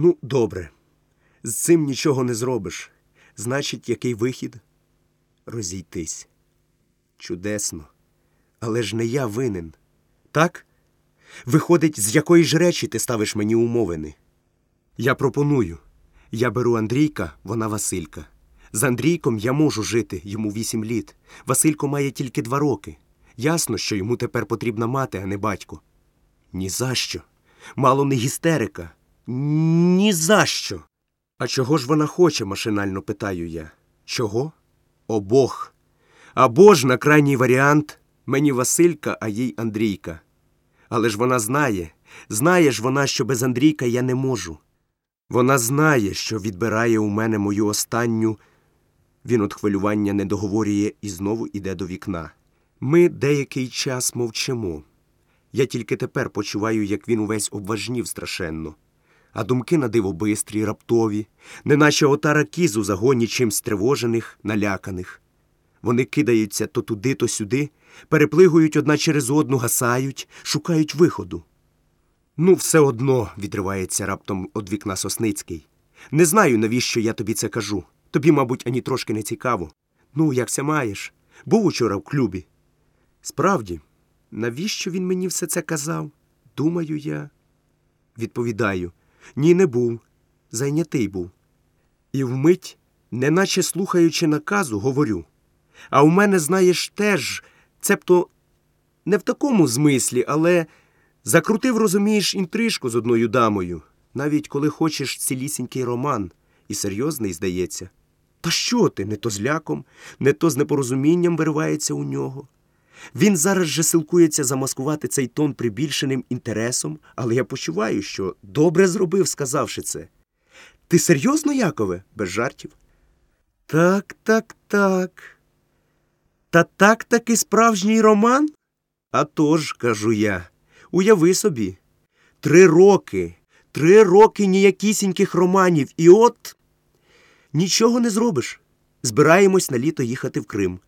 Ну, добре. З цим нічого не зробиш. Значить, який вихід? Розійтись. Чудесно. Але ж не я винен. Так? Виходить, з якої ж речі ти ставиш мені умовини? Я пропоную. Я беру Андрійка, вона Василька. З Андрійком я можу жити, йому вісім літ. Василько має тільки два роки. Ясно, що йому тепер потрібна мати, а не батько. Ні за що. Мало не гістерика. Ні за що. А чого ж вона хоче? машинально питаю я. Чого? Обох. Або ж на крайній варіант мені Василька, а їй Андрійка. Але ж вона знає, знає ж вона, що без Андрійка я не можу. Вона знає, що відбирає у мене мою останню. Він от хвилювання не договорює і знову іде до вікна. Ми деякий час мовчимо. Я тільки тепер почуваю, як він увесь обважнів страшенно. А думки на диво бистрі, раптові, неначе отара кіз у загоні чим стривожених, наляканих. Вони кидаються то туди, то сюди, переплигують одна через одну, гасають, шукають виходу. Ну, все одно, відривається раптом од вікна Сосницький. Не знаю, навіщо я тобі це кажу. Тобі, мабуть, ані трошки не цікаво. Ну, якся маєш? Був учора в клубі. Справді, навіщо він мені все це казав? Думаю я. Відповідаю ні, не був. Зайнятий був. І вмить, неначе слухаючи наказу, говорю. А у мене, знаєш, теж, цебто не в такому змислі, але закрутив, розумієш, інтрижку з одною дамою, навіть коли хочеш цілісінький роман, і серйозний, здається. Та що ти, не то з ляком, не то з непорозумінням виривається у нього. Він зараз же силкується замаскувати цей тон прибільшеним інтересом, але я почуваю, що добре зробив, сказавши це. Ти серйозно, Якове, без жартів? Так, так, так. Та так таки справжній роман? А тож, кажу я, уяви собі, три роки, три роки ніякісіньких романів, і от нічого не зробиш. Збираємось на літо їхати в Крим.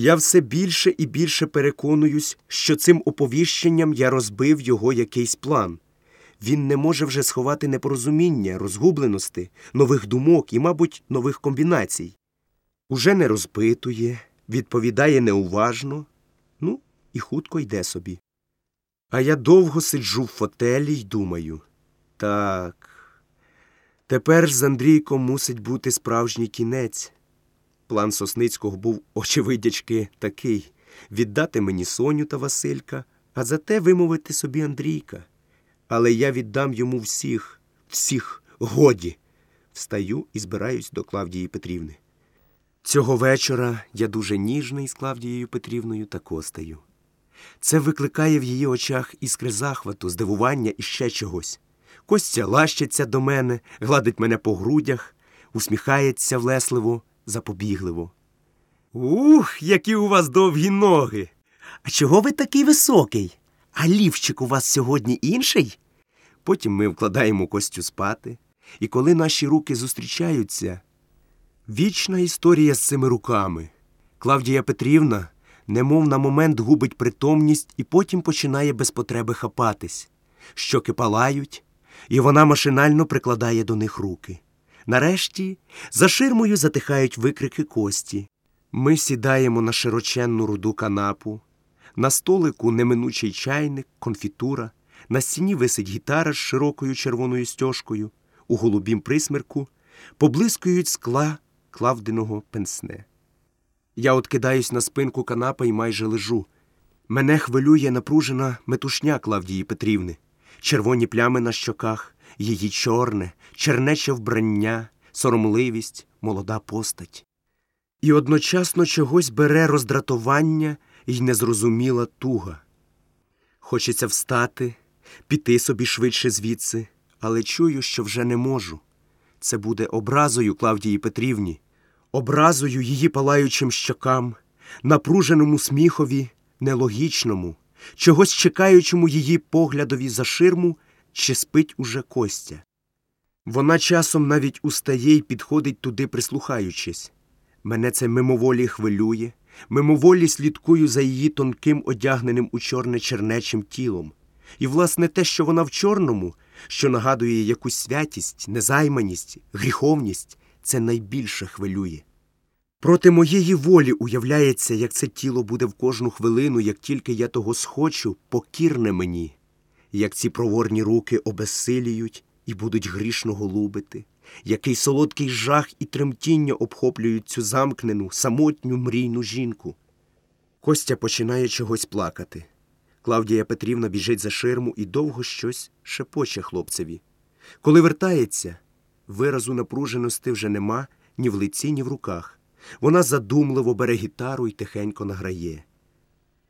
Я все більше і більше переконуюсь, що цим оповіщенням я розбив його якийсь план. Він не може вже сховати непорозуміння, розгубленості, нових думок і, мабуть, нових комбінацій. Уже не розпитує, відповідає неуважно, ну і хутко йде собі. А я довго сиджу в фотелі й думаю так, тепер з Андрійком мусить бути справжній кінець. План Сосницького був, очевидячки, такий віддати мені Соню та Василька, а зате вимовити собі Андрійка. Але я віддам йому всіх, всіх годі. Встаю і збираюсь до Клавдії Петрівни. Цього вечора я дуже ніжний з Клавдією Петрівною та костею. Це викликає в її очах іскри захвату, здивування і ще чогось. Костя лащиться до мене, гладить мене по грудях, усміхається влесливо запобігливо. Ух, які у вас довгі ноги. А чого ви такий високий? А лівчик у вас сьогодні інший? Потім ми вкладаємо Костю спати, і коли наші руки зустрічаються. Вічна історія з цими руками. Клавдія Петрівна, немов на момент губить притомність і потім починає без потреби хапатись. Щоки палають, і вона машинально прикладає до них руки. Нарешті за ширмою затихають викрики кості. Ми сідаємо на широченну руду канапу. На столику неминучий чайник, конфітура, на стіні висить гітара з широкою червоною стяжкою, у голубім присмерку поблискують скла клавдиного пенсне. Я откидаюсь на спинку канапа і майже лежу. Мене хвилює напружена метушня Клавдії Петрівни, червоні плями на щоках, її чорне, чернече вбрання, соромливість, молода постать. І одночасно чогось бере роздратування і незрозуміла туга. Хочеться встати, піти собі швидше звідси, але чую, що вже не можу. Це буде образою Клавдії Петрівні, образою її палаючим щокам, напруженому сміхові, нелогічному, чогось чекаючому її поглядові за ширму чи спить уже Костя. Вона часом навіть устає й підходить туди, прислухаючись. Мене це мимоволі хвилює, мимоволі слідкую за її тонким одягненим у чорне чернечим тілом. І, власне, те, що вона в чорному, що нагадує якусь святість, незайманість, гріховність, це найбільше хвилює. Проти моєї волі уявляється, як це тіло буде в кожну хвилину, як тільки я того схочу, покірне мені, як ці проворні руки обезсиліють і будуть грішно голубити, який солодкий жах і тремтіння обхоплюють цю замкнену, самотню мрійну жінку. Костя починає чогось плакати. Клавдія Петрівна біжить за ширму і довго щось шепоче хлопцеві. Коли вертається, виразу напруженості вже нема ні в лиці, ні в руках. Вона задумливо бере гітару і тихенько награє.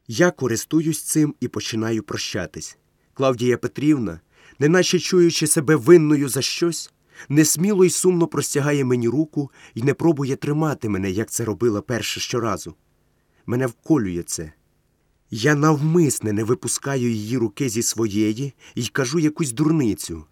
Я користуюсь цим і починаю прощатись. Клавдія Петрівна, неначе чуючи себе винною за щось, несміло й сумно простягає мені руку і не пробує тримати мене, як це робила перше щоразу. Мене вколює це. Я навмисне не випускаю її руки зі своєї і кажу якусь дурницю.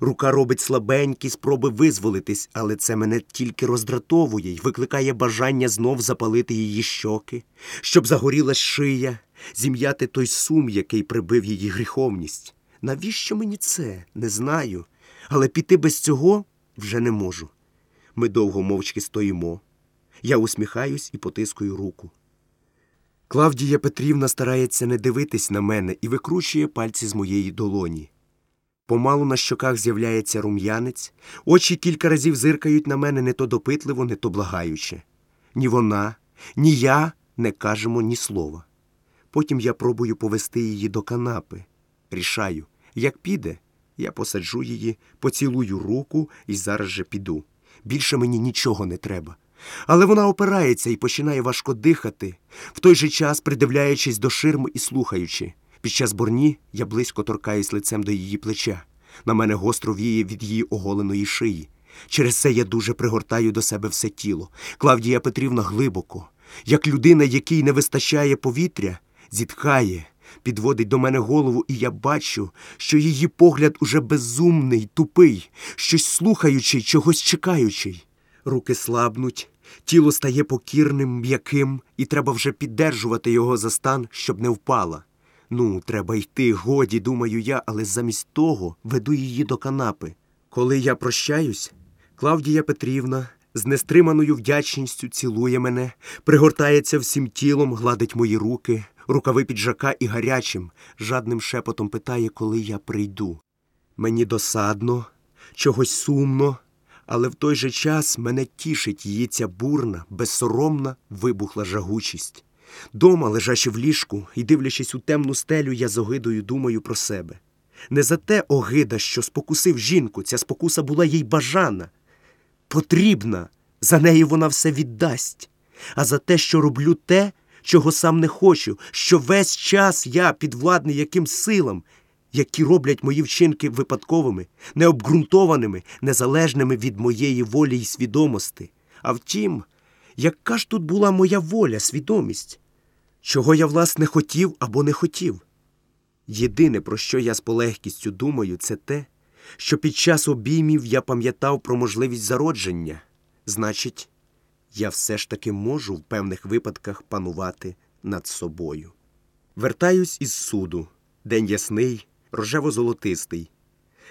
Рука робить слабенькі спроби визволитись, але це мене тільки роздратовує й викликає бажання знов запалити її щоки, щоб загорілась шия, зім'яти той сум, який прибив її гріховність. Навіщо мені це? Не знаю. Але піти без цього вже не можу. Ми довго мовчки стоїмо. Я усміхаюсь і потискую руку. Клавдія Петрівна старається не дивитись на мене і викручує пальці з моєї долоні. Помалу на щоках з'являється рум'янець, очі кілька разів зиркають на мене не то допитливо, не то благаюче. Ні вона, ні я не кажемо ні слова. Потім я пробую повести її до канапи. Рішаю, як піде, я посаджу її, поцілую руку і зараз же піду. Більше мені нічого не треба. Але вона опирається і починає важко дихати, в той же час придивляючись до ширми і слухаючи. Під час борні я близько торкаюсь лицем до її плеча. На мене гостро віє від її оголеної шиї. Через це я дуже пригортаю до себе все тіло. Клавдія Петрівна глибоко, як людина, якій не вистачає повітря, зітхає, підводить до мене голову, і я бачу, що її погляд уже безумний, тупий, щось слухаючий, чогось чекаючий. Руки слабнуть, тіло стає покірним, м'яким, і треба вже піддержувати його за стан, щоб не впала. Ну, треба йти, годі, думаю я, але замість того веду її до канапи. Коли я прощаюсь, Клавдія Петрівна з нестриманою вдячністю цілує мене, пригортається всім тілом, гладить мої руки, рукави піджака і гарячим, жадним шепотом питає, коли я прийду. Мені досадно, чогось сумно, але в той же час мене тішить її ця бурна, безсоромна, вибухла жагучість. Дома, лежачи в ліжку і дивлячись у темну стелю, я з огидою думаю про себе. Не за те огида, що спокусив жінку, ця спокуса була їй бажана. Потрібна, за неї вона все віддасть, а за те, що роблю те, чого сам не хочу, що весь час я підвладний яким силам, які роблять мої вчинки випадковими, необґрунтованими, незалежними від моєї волі й свідомості. А втім, яка ж тут була моя воля, свідомість? Чого я, власне, хотів або не хотів? Єдине, про що я з полегкістю думаю, це те, що під час обіймів я пам'ятав про можливість зародження. Значить, я все ж таки можу в певних випадках панувати над собою. Вертаюсь із суду. День ясний, рожево-золотистий.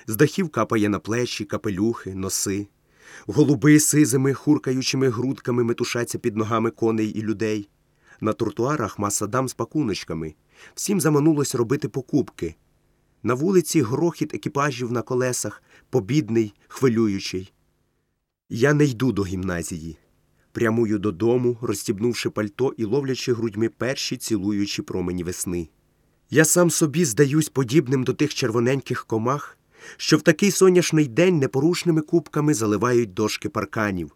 З дахів капає на плечі, капелюхи, носи. Голуби сизими, хуркаючими грудками метушаться під ногами коней і людей. На тротуарах маса дам з пакуночками. Всім заманулось робити покупки. На вулиці грохіт екіпажів на колесах, побідний, хвилюючий. Я не йду до гімназії. Прямую додому, розстібнувши пальто і ловлячи грудьми перші цілуючі промені весни. Я сам собі здаюсь подібним до тих червоненьких комах, що в такий соняшний день непорушними кубками заливають дошки парканів.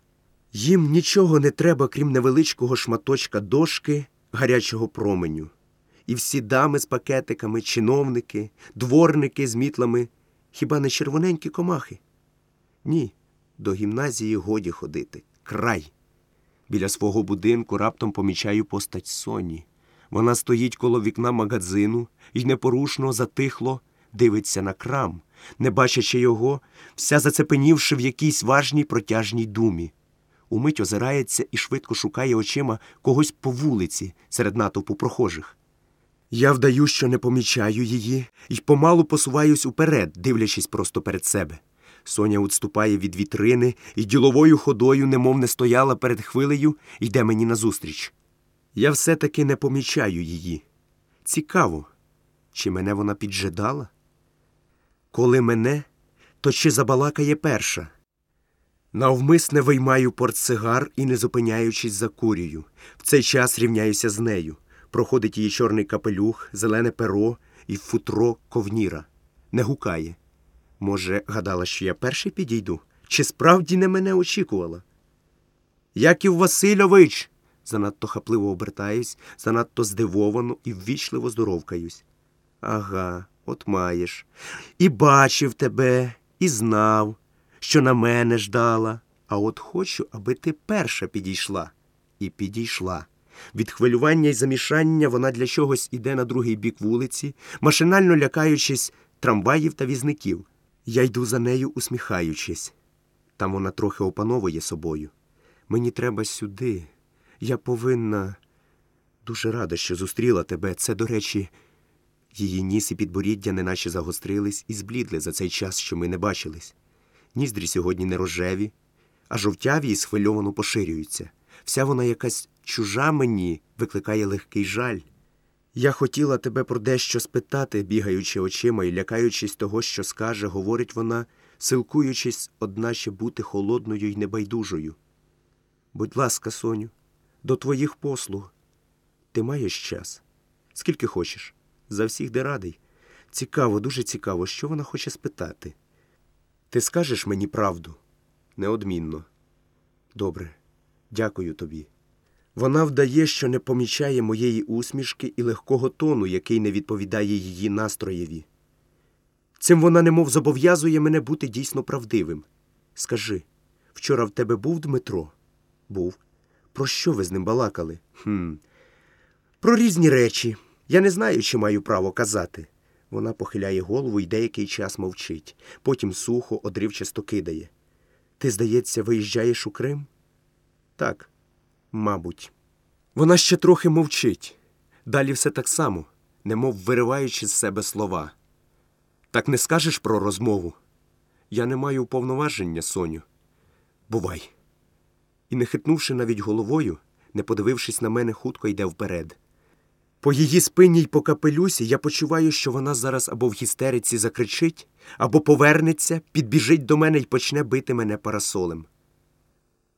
Їм нічого не треба, крім невеличкого шматочка дошки гарячого променю. І всі дами з пакетиками, чиновники, дворники з мітлами, хіба не червоненькі комахи? Ні, до гімназії годі ходити. Край. Біля свого будинку раптом помічаю постать Соні. Вона стоїть коло вікна магазину і непорушно, затихло, дивиться на крам, не бачачи його, вся зацепенівши в якійсь важній протяжній думі. Умить озирається і швидко шукає очима когось по вулиці серед натовпу прохожих. Я вдаю, що не помічаю її, і помалу посуваюсь уперед, дивлячись просто перед себе. Соня відступає від вітрини і діловою ходою, немов не стояла перед хвилею, йде мені назустріч. Я все-таки не помічаю її. Цікаво, чи мене вона піджидала? Коли мене, то чи забалакає перша? Навмисне виймаю портсигар і, не зупиняючись, закурюю. В цей час рівняюся з нею. Проходить її чорний капелюх, зелене перо і футро ковніра. Не гукає. Може, гадала, що я перший підійду? Чи справді не мене очікувала? Яків Васильович. Занадто хапливо обертаюсь, занадто здивовано і ввічливо здоровкаюсь. Ага, от маєш. І бачив тебе, і знав, що на мене ждала. А от хочу, аби ти перша підійшла. І підійшла. Від хвилювання й замішання вона для чогось іде на другий бік вулиці, машинально лякаючись трамваїв та візників. Я йду за нею, усміхаючись. Там вона трохи опановує собою. Мені треба сюди. Я повинна. Дуже рада, що зустріла тебе. Це, до речі, її ніс і підборіддя неначе загострились і зблідли за цей час, що ми не бачились. Ніздрі сьогодні не рожеві, а жовтяві і схвильовано поширюються. Вся вона якась чужа мені викликає легкий жаль. Я хотіла тебе про дещо спитати, бігаючи очима і лякаючись того, що скаже, говорить вона, силкуючись, одначе бути холодною й небайдужою. Будь ласка, Соню, до твоїх послуг. Ти маєш час? Скільки хочеш? За всіх де радий. Цікаво, дуже цікаво, що вона хоче спитати. Ти скажеш мені правду? Неодмінно. Добре, дякую тобі. Вона вдає, що не помічає моєї усмішки і легкого тону, який не відповідає її настроєві. Цим вона немов зобов'язує мене бути дійсно правдивим. Скажи, вчора в тебе був Дмитро? Був. Про що ви з ним балакали? Хм. Про різні речі. Я не знаю, чи маю право казати. Вона похиляє голову і деякий час мовчить, потім сухо, одривчасто кидає. Ти, здається, виїжджаєш у Крим? Так, мабуть. Вона ще трохи мовчить. Далі все так само, немов вириваючи з себе слова. Так не скажеш про розмову? Я не маю уповноваження, Соню. Бувай. І, не хитнувши навіть головою, не подивившись на мене, хутко йде вперед. По її спині й по капелюсі я почуваю, що вона зараз або в гістериці закричить, або повернеться, підбіжить до мене і почне бити мене парасолем.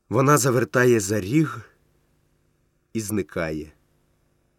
Вона завертає за ріг і зникає.